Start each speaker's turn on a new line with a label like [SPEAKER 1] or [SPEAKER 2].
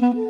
[SPEAKER 1] Mm-hmm.